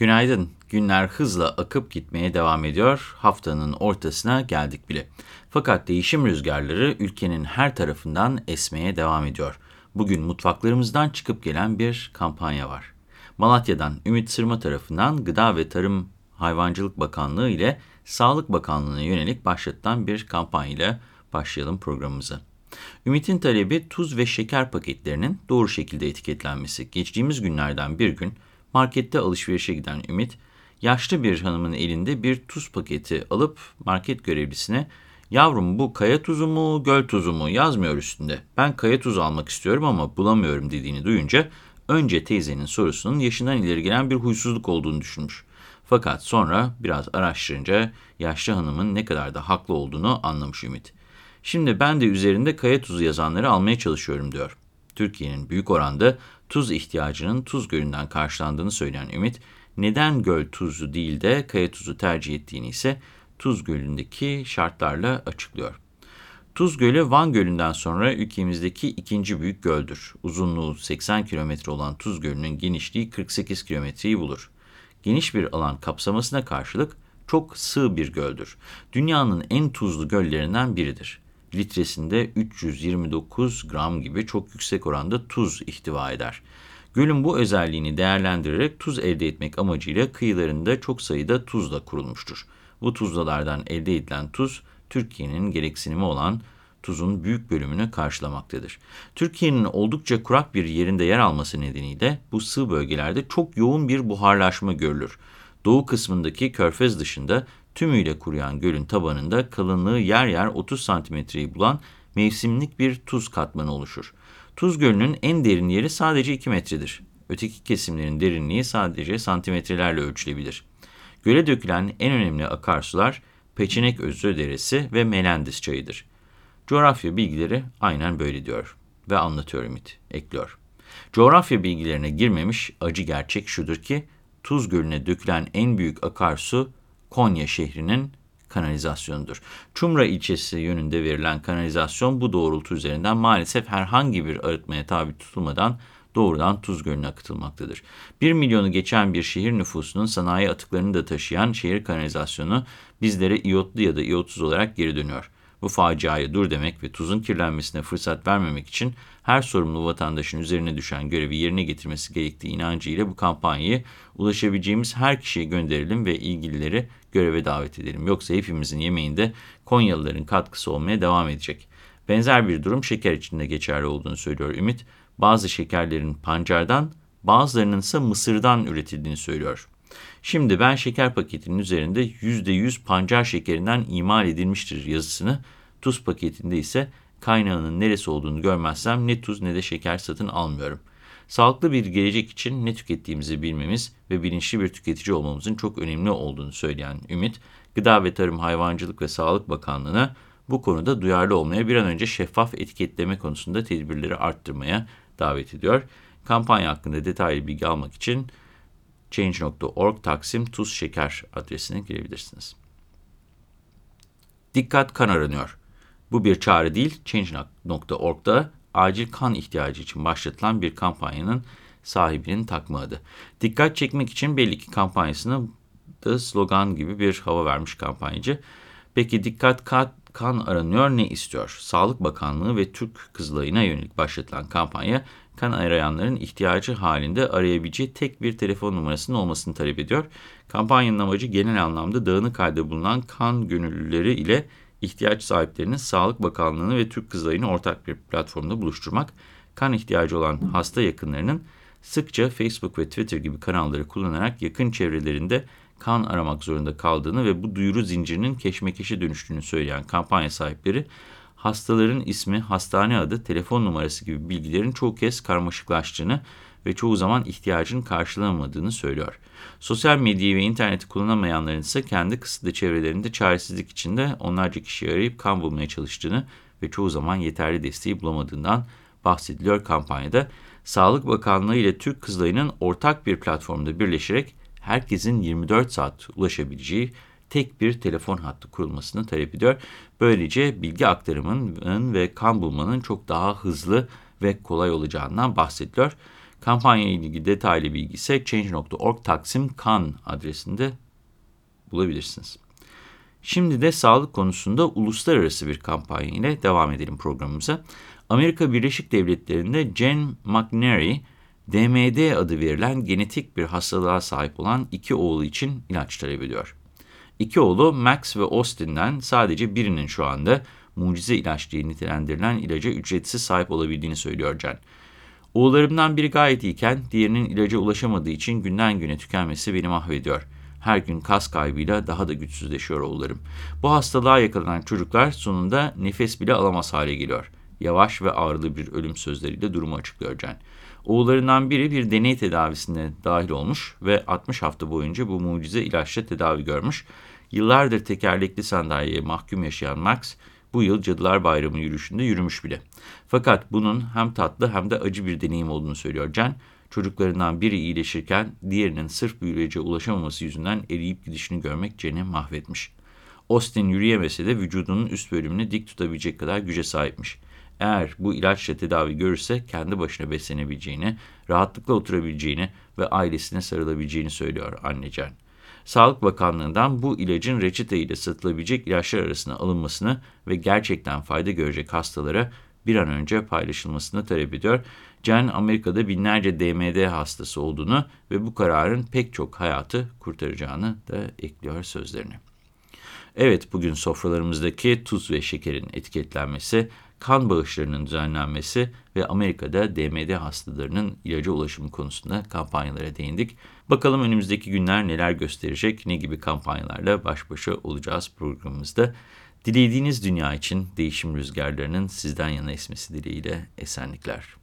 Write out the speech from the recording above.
Günaydın. Günler hızla akıp gitmeye devam ediyor. Haftanın ortasına geldik bile. Fakat değişim rüzgarları ülkenin her tarafından esmeye devam ediyor. Bugün mutfaklarımızdan çıkıp gelen bir kampanya var. Malatya'dan Ümit Sırma tarafından Gıda ve Tarım Hayvancılık Bakanlığı ile Sağlık Bakanlığı'na yönelik başlatılan bir kampanyayla başlayalım programımıza. Ümit'in talebi tuz ve şeker paketlerinin doğru şekilde etiketlenmesi. Geçtiğimiz günlerden bir gün markette alışverişe giden Ümit, yaşlı bir hanımın elinde bir tuz paketi alıp market görevlisine ''Yavrum bu kaya tuzu mu, göl tuzu mu yazmıyor üstünde. Ben kaya tuzu almak istiyorum ama bulamıyorum.'' dediğini duyunca önce teyzenin sorusunun yaşından ileri gelen bir huysuzluk olduğunu düşünmüş. Fakat sonra biraz araştırınca yaşlı hanımın ne kadar da haklı olduğunu anlamış Ümit. Şimdi ben de üzerinde kaya tuzu yazanları almaya çalışıyorum diyor. Türkiye'nin büyük oranda tuz ihtiyacının tuz gölünden karşılandığını söyleyen Ümit, neden göl tuzu değil de kaya tuzu tercih ettiğini ise Tuz Gölü'ndeki şartlarla açıklıyor. Tuz Gölü Van Gölü'nden sonra ülkemizdeki ikinci büyük göldür. Uzunluğu 80 kilometre olan Tuz Gölü'nün genişliği 48 kilometreyi bulur. Geniş bir alan kapsamasına karşılık çok sığ bir göldür. Dünyanın en tuzlu göllerinden biridir litresinde 329 gram gibi çok yüksek oranda tuz ihtiva eder. Gölün bu özelliğini değerlendirerek tuz elde etmek amacıyla kıyılarında çok sayıda tuzla kurulmuştur. Bu tuzlalardan elde edilen tuz, Türkiye'nin gereksinimi olan tuzun büyük bölümünü karşılamaktadır. Türkiye'nin oldukça kurak bir yerinde yer alması nedeniyle bu sığ bölgelerde çok yoğun bir buharlaşma görülür. Doğu kısmındaki körfez dışında tümüyle kuruyan gölün tabanında kalınlığı yer yer 30 santimetreyi bulan mevsimlik bir tuz katmanı oluşur. Tuz Gölü'nün en derin yeri sadece 2 metredir. Öteki kesimlerin derinliği sadece santimetrelerle ölçülebilir. Göle dökülen en önemli akarsular Peçenek Özü Deresi ve Melendis Çayı'dır. Coğrafya bilgileri aynen böyle diyor ve anlatıyor Ümit, ekliyor. Coğrafya bilgilerine girmemiş acı gerçek şudur ki, Tuz Gölü'ne dökülen en büyük akarsu Konya şehrinin kanalizasyonudur. Çumra ilçesi yönünde verilen kanalizasyon bu doğrultu üzerinden maalesef herhangi bir arıtmaya tabi tutulmadan doğrudan Tuz Gölü'ne akıtılmaktadır. 1 milyonu geçen bir şehir nüfusunun sanayi atıklarını da taşıyan şehir kanalizasyonu bizlere iyotlu ya da iyotsuz olarak geri dönüyor. Bu faciaya dur demek ve tuzun kirlenmesine fırsat vermemek için her sorumlu vatandaşın üzerine düşen görevi yerine getirmesi gerektiği inancıyla bu kampanyayı ulaşabileceğimiz her kişiye gönderelim ve ilgilileri göreve davet edelim. Yoksa hepimizin yemeğinde Konyalıların katkısı olmaya devam edecek. Benzer bir durum şeker için de geçerli olduğunu söylüyor Ümit. Bazı şekerlerin pancardan, bazılarının ise mısırdan üretildiğini söylüyor. Şimdi ben şeker paketinin üzerinde %100 pancar şekerinden imal edilmiştir yazısını, tuz paketinde ise kaynağının neresi olduğunu görmezsem ne tuz ne de şeker satın almıyorum. Sağlıklı bir gelecek için ne tükettiğimizi bilmemiz ve bilinçli bir tüketici olmamızın çok önemli olduğunu söyleyen Ümit, Gıda ve Tarım Hayvancılık ve Sağlık Bakanlığı'na bu konuda duyarlı olmaya bir an önce şeffaf etiketleme konusunda tedbirleri arttırmaya davet ediyor. Kampanya hakkında detaylı bilgi almak için change.org taksim tuz şeker adresine girebilirsiniz. Dikkat kan aranıyor. Bu bir çağrı değil, change.org'da acil kan ihtiyacı için başlatılan bir kampanyanın sahibinin takma adı. Dikkat çekmek için belli ki kampanyasını da slogan gibi bir hava vermiş kampanyacı. Peki dikkat kan, kan aranıyor ne istiyor? Sağlık Bakanlığı ve Türk Kızılayı'na yönelik başlatılan kampanya kan arayanların ihtiyacı halinde arayabileceği tek bir telefon numarasının olmasını talep ediyor. Kampanyanın amacı genel anlamda dağınık halde bulunan kan gönüllüleri ile ihtiyaç sahiplerinin Sağlık Bakanlığı'nı ve Türk Kızılayı'nı ortak bir platformda buluşturmak, kan ihtiyacı olan hasta yakınlarının sıkça Facebook ve Twitter gibi kanalları kullanarak yakın çevrelerinde kan aramak zorunda kaldığını ve bu duyuru zincirinin keşmekeşe dönüştüğünü söyleyen kampanya sahipleri, hastaların ismi, hastane adı, telefon numarası gibi bilgilerin çoğu kez karmaşıklaştığını ve çoğu zaman ihtiyacın karşılamadığını söylüyor. Sosyal medyayı ve interneti kullanamayanların ise kendi kısıtlı çevrelerinde çaresizlik içinde onlarca kişi arayıp kan bulmaya çalıştığını ve çoğu zaman yeterli desteği bulamadığından bahsediliyor kampanyada. Sağlık Bakanlığı ile Türk Kızılayı'nın ortak bir platformda birleşerek herkesin 24 saat ulaşabileceği tek bir telefon hattı kurulmasını talep ediyor. Böylece bilgi aktarımının ve kan bulmanın çok daha hızlı ve kolay olacağından bahsediliyor. Kampanya ile ilgili detaylı bilgi ise change.org taksim kan adresinde bulabilirsiniz. Şimdi de sağlık konusunda uluslararası bir kampanya ile devam edelim programımıza. Amerika Birleşik Devletleri'nde Jen McNary, DMD adı verilen genetik bir hastalığa sahip olan iki oğlu için ilaç talep ediyor. İki oğlu Max ve Austin'den sadece birinin şu anda mucize ilaç diye nitelendirilen ilaca ücretsiz sahip olabildiğini söylüyor Jen. Oğullarımdan biri gayet iyiken diğerinin ilaca ulaşamadığı için günden güne tükenmesi beni mahvediyor. Her gün kas kaybıyla daha da güçsüzleşiyor oğullarım. Bu hastalığa yakalanan çocuklar sonunda nefes bile alamaz hale geliyor. Yavaş ve ağrılı bir ölüm sözleriyle durumu açıklıyor Can. Oğullarından biri bir deney tedavisine dahil olmuş ve 60 hafta boyunca bu mucize ilaçla tedavi görmüş. Yıllardır tekerlekli sandalyeye mahkum yaşayan Max, bu yıl Cadılar Bayramı yürüyüşünde yürümüş bile. Fakat bunun hem tatlı hem de acı bir deneyim olduğunu söylüyor Can. Çocuklarından biri iyileşirken diğerinin sırf ilacı ulaşamaması yüzünden eriyip gidişini görmek Cen'i mahvetmiş. Austin yürüyemese de vücudunun üst bölümünü dik tutabilecek kadar güce sahipmiş. Eğer bu ilaçla tedavi görürse kendi başına beslenebileceğini, rahatlıkla oturabileceğini ve ailesine sarılabileceğini söylüyor anne Can. Sağlık Bakanlığı'ndan bu ilacın reçete ile satılabilecek ilaçlar arasına alınmasını ve gerçekten fayda görecek hastalara bir an önce paylaşılmasını talep ediyor. Jen Amerika'da binlerce DMD hastası olduğunu ve bu kararın pek çok hayatı kurtaracağını da ekliyor sözlerine. Evet bugün sofralarımızdaki tuz ve şekerin etiketlenmesi, kan bağışlarının düzenlenmesi ve Amerika'da DMD hastalarının ilaca ulaşımı konusunda kampanyalara değindik. Bakalım önümüzdeki günler neler gösterecek, ne gibi kampanyalarla baş başa olacağız programımızda. Dilediğiniz dünya için değişim rüzgarlarının sizden yana esmesi dileğiyle esenlikler.